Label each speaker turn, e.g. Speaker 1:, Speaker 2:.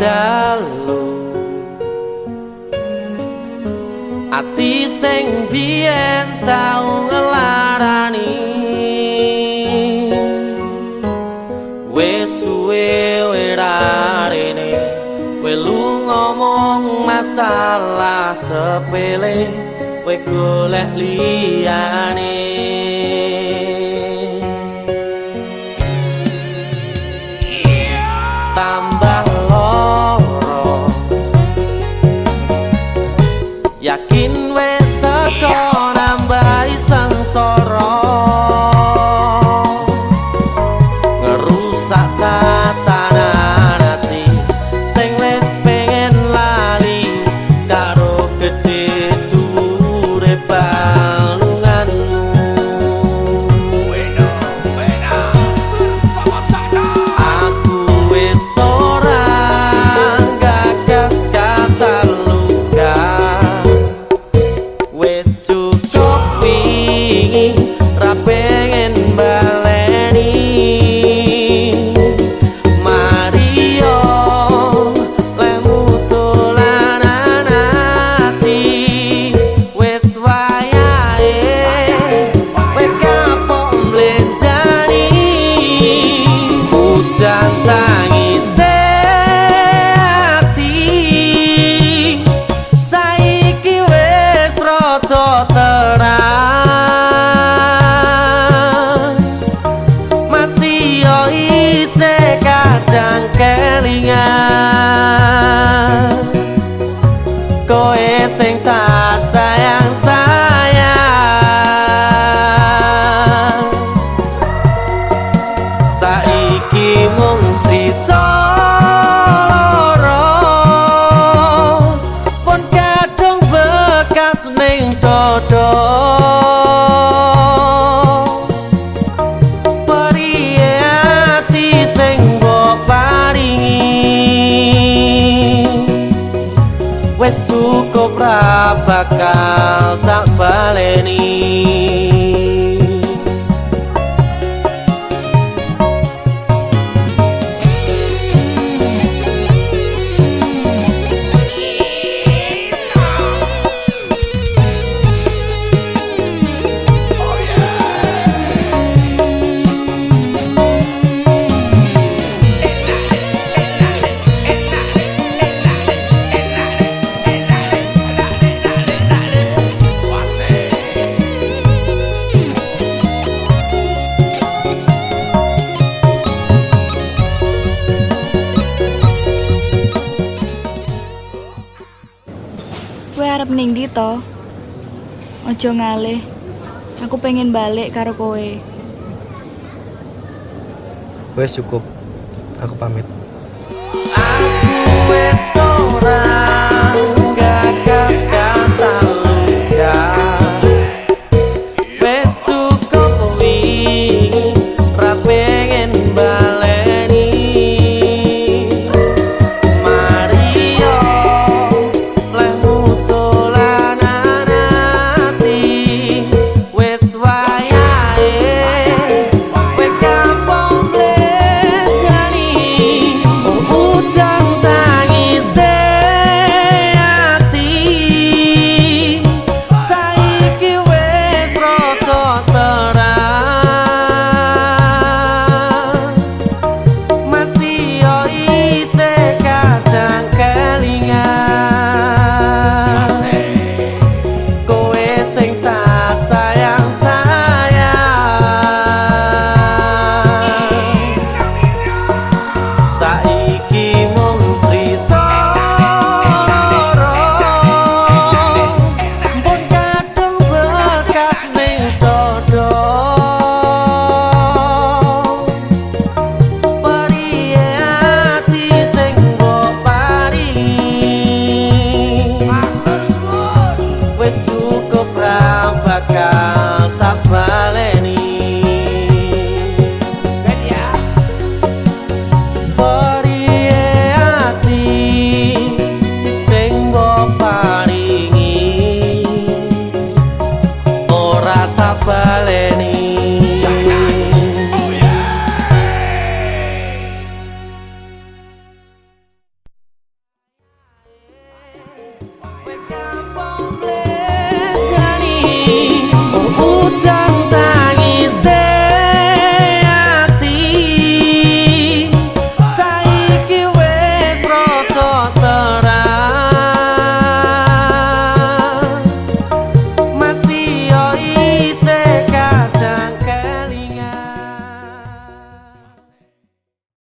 Speaker 1: dalu. Ati sing biyen tau ngelarani. Wes suwe werarene welu ngomong masalah sepele Kowe golek liyane. pariyati sing mbok paringi? Wes cukup ra bakal tak baleni.
Speaker 2: Kowe arep ning ndi to? Ojo ngalih. Aku pengen balik karo kowe.
Speaker 3: Wes cukup. Aku pamit.
Speaker 1: Aku